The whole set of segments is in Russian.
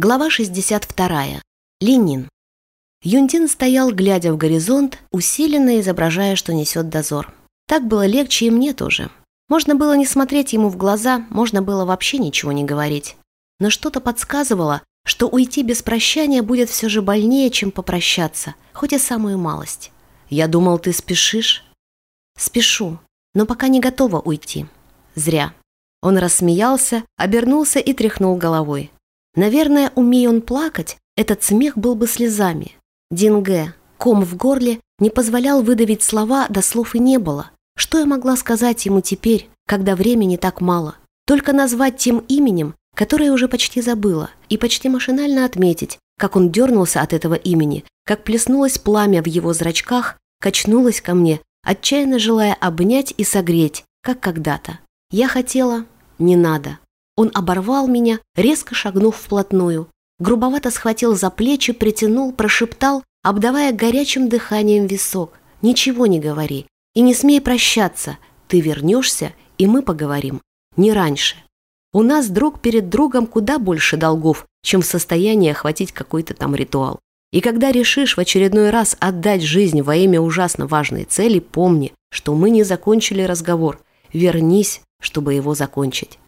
Глава 62. Ленин. Юндин стоял, глядя в горизонт, усиленно изображая, что несет дозор. Так было легче и мне тоже. Можно было не смотреть ему в глаза, можно было вообще ничего не говорить. Но что-то подсказывало, что уйти без прощания будет все же больнее, чем попрощаться, хоть и самую малость. «Я думал, ты спешишь?» «Спешу, но пока не готова уйти. Зря». Он рассмеялся, обернулся и тряхнул головой. Наверное, умея он плакать, этот смех был бы слезами. Динге, ком в горле, не позволял выдавить слова, да слов и не было. Что я могла сказать ему теперь, когда времени так мало? Только назвать тем именем, которое уже почти забыла, и почти машинально отметить, как он дернулся от этого имени, как плеснулось пламя в его зрачках, качнулось ко мне, отчаянно желая обнять и согреть, как когда-то. Я хотела, не надо. Он оборвал меня, резко шагнув вплотную. Грубовато схватил за плечи, притянул, прошептал, обдавая горячим дыханием висок. «Ничего не говори и не смей прощаться. Ты вернешься, и мы поговорим. Не раньше. У нас друг перед другом куда больше долгов, чем в состоянии охватить какой-то там ритуал. И когда решишь в очередной раз отдать жизнь во имя ужасно важной цели, помни, что мы не закончили разговор. Вернись, чтобы его закончить.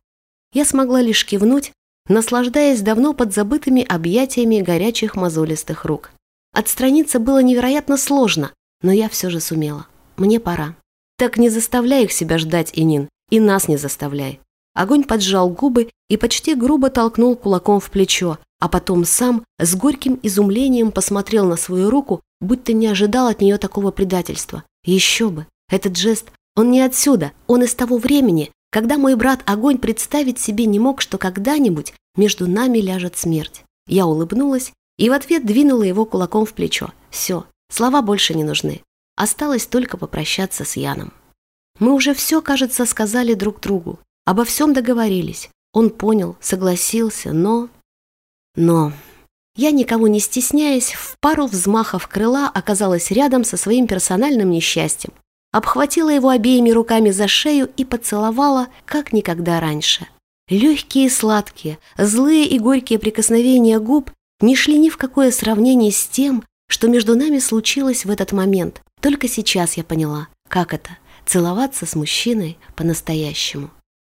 Я смогла лишь кивнуть, наслаждаясь давно подзабытыми объятиями горячих мозолистых рук. Отстраниться было невероятно сложно, но я все же сумела. Мне пора. Так не заставляй их себя ждать, Инин, и нас не заставляй. Огонь поджал губы и почти грубо толкнул кулаком в плечо, а потом сам с горьким изумлением посмотрел на свою руку, будто не ожидал от нее такого предательства. Еще бы! Этот жест, он не отсюда, он из того времени, когда мой брат Огонь представить себе не мог, что когда-нибудь между нами ляжет смерть. Я улыбнулась и в ответ двинула его кулаком в плечо. Все, слова больше не нужны. Осталось только попрощаться с Яном. Мы уже все, кажется, сказали друг другу. Обо всем договорились. Он понял, согласился, но... Но... Я, никого не стесняясь, в пару взмахов крыла оказалась рядом со своим персональным несчастьем обхватила его обеими руками за шею и поцеловала, как никогда раньше. Легкие и сладкие, злые и горькие прикосновения губ не шли ни в какое сравнение с тем, что между нами случилось в этот момент. Только сейчас я поняла, как это – целоваться с мужчиной по-настоящему.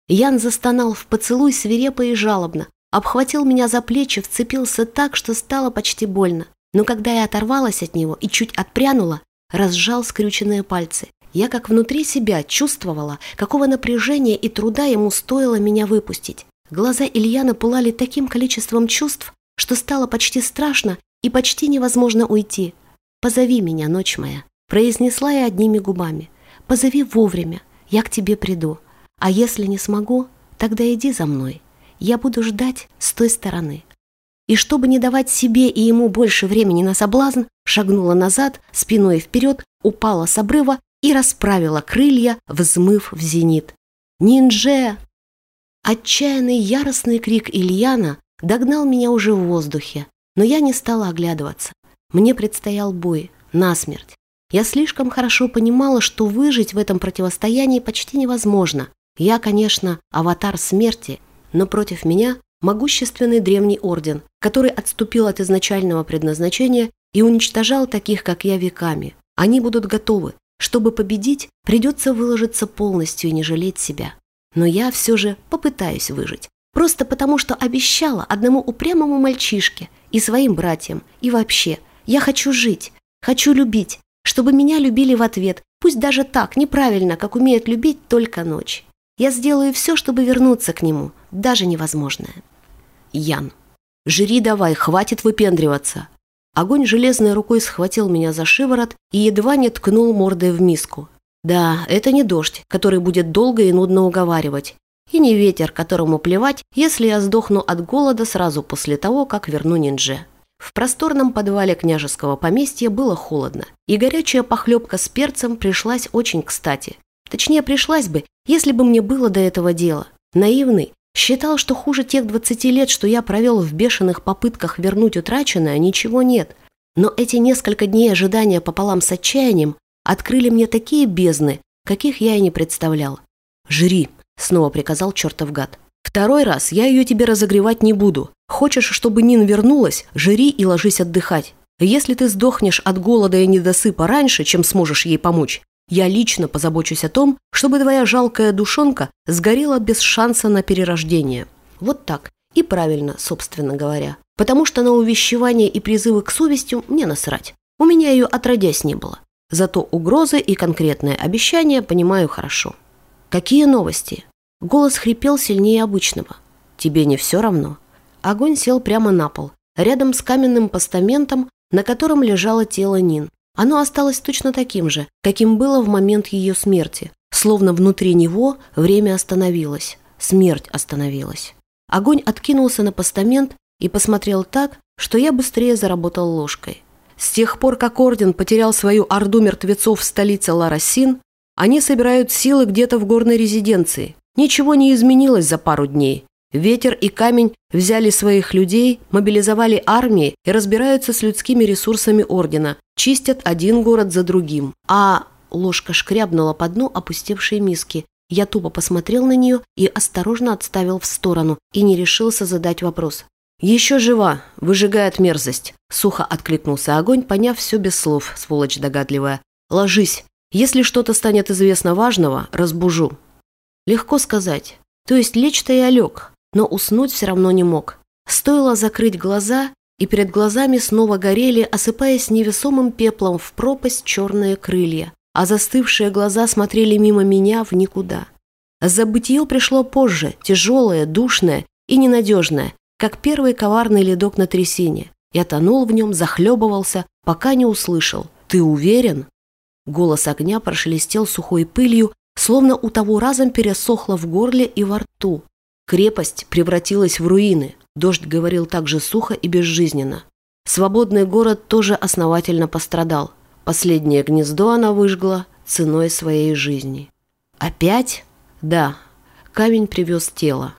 Ян застонал в поцелуй свирепо и жалобно, обхватил меня за плечи, вцепился так, что стало почти больно. Но когда я оторвалась от него и чуть отпрянула, разжал скрюченные пальцы. Я как внутри себя чувствовала, какого напряжения и труда ему стоило меня выпустить. Глаза Ильяна пылали таким количеством чувств, что стало почти страшно и почти невозможно уйти. «Позови меня, ночь моя», – произнесла я одними губами. «Позови вовремя, я к тебе приду. А если не смогу, тогда иди за мной. Я буду ждать с той стороны». И чтобы не давать себе и ему больше времени на соблазн, шагнула назад, спиной вперед, упала с обрыва и расправила крылья, взмыв в зенит. «Ниндже!» Отчаянный яростный крик Ильяна догнал меня уже в воздухе, но я не стала оглядываться. Мне предстоял бой, насмерть. Я слишком хорошо понимала, что выжить в этом противостоянии почти невозможно. Я, конечно, аватар смерти, но против меня могущественный древний орден, который отступил от изначального предназначения и уничтожал таких, как я, веками. Они будут готовы, чтобы победить, придется выложиться полностью и не жалеть себя. Но я все же попытаюсь выжить. Просто потому, что обещала одному упрямому мальчишке и своим братьям, и вообще. Я хочу жить, хочу любить, чтобы меня любили в ответ, пусть даже так, неправильно, как умеет любить только ночь. Я сделаю все, чтобы вернуться к нему, даже невозможное. Ян. «Жри давай, хватит выпендриваться!» Огонь железной рукой схватил меня за шиворот и едва не ткнул мордой в миску. Да, это не дождь, который будет долго и нудно уговаривать. И не ветер, которому плевать, если я сдохну от голода сразу после того, как верну ниндже. В просторном подвале княжеского поместья было холодно, и горячая похлебка с перцем пришлась очень кстати. Точнее, пришлась бы, если бы мне было до этого дела. Наивный, Считал, что хуже тех 20 лет, что я провел в бешеных попытках вернуть утраченное, ничего нет. Но эти несколько дней ожидания пополам с отчаянием открыли мне такие бездны, каких я и не представлял. «Жри», — снова приказал чертов гад. «Второй раз я ее тебе разогревать не буду. Хочешь, чтобы Нин вернулась, жри и ложись отдыхать. Если ты сдохнешь от голода и недосыпа раньше, чем сможешь ей помочь, я лично позабочусь о том, чтобы твоя жалкая душонка сгорела без шанса на перерождение. Вот так. И правильно, собственно говоря. Потому что на увещевание и призывы к совести мне насрать. У меня ее отродясь не было. Зато угрозы и конкретные обещания понимаю хорошо. Какие новости? Голос хрипел сильнее обычного. Тебе не все равно? Огонь сел прямо на пол, рядом с каменным постаментом, на котором лежало тело Нин. Оно осталось точно таким же, каким было в момент ее смерти. Словно внутри него время остановилось, смерть остановилась. Огонь откинулся на постамент и посмотрел так, что я быстрее заработал ложкой. С тех пор, как Орден потерял свою орду мертвецов в столице Ларасин, они собирают силы где-то в горной резиденции. Ничего не изменилось за пару дней. Ветер и камень взяли своих людей, мобилизовали армии и разбираются с людскими ресурсами Ордена, чистят один город за другим. А ложка шкрябнула по дну опустевшей миски. Я тупо посмотрел на нее и осторожно отставил в сторону и не решился задать вопрос. «Еще жива, выжигает мерзость», – сухо откликнулся огонь, поняв все без слов, сволочь догадливая. «Ложись. Если что-то станет известно важного, разбужу». Легко сказать. То есть лечь-то я лег, но уснуть все равно не мог. Стоило закрыть глаза, и перед глазами снова горели, осыпаясь невесомым пеплом в пропасть черные крылья, а застывшие глаза смотрели мимо меня в никуда. Забытье пришло позже, тяжелое, душное и ненадежное, как первый коварный ледок на трясине. Я тонул в нем, захлебывался, пока не услышал. «Ты уверен?» Голос огня прошелестел сухой пылью, словно у того разом пересохло в горле и во рту. Крепость превратилась в руины. Дождь говорил так же сухо и безжизненно. Свободный город тоже основательно пострадал. Последнее гнездо она выжгла ценой своей жизни. Опять? Да. Камень привез тело.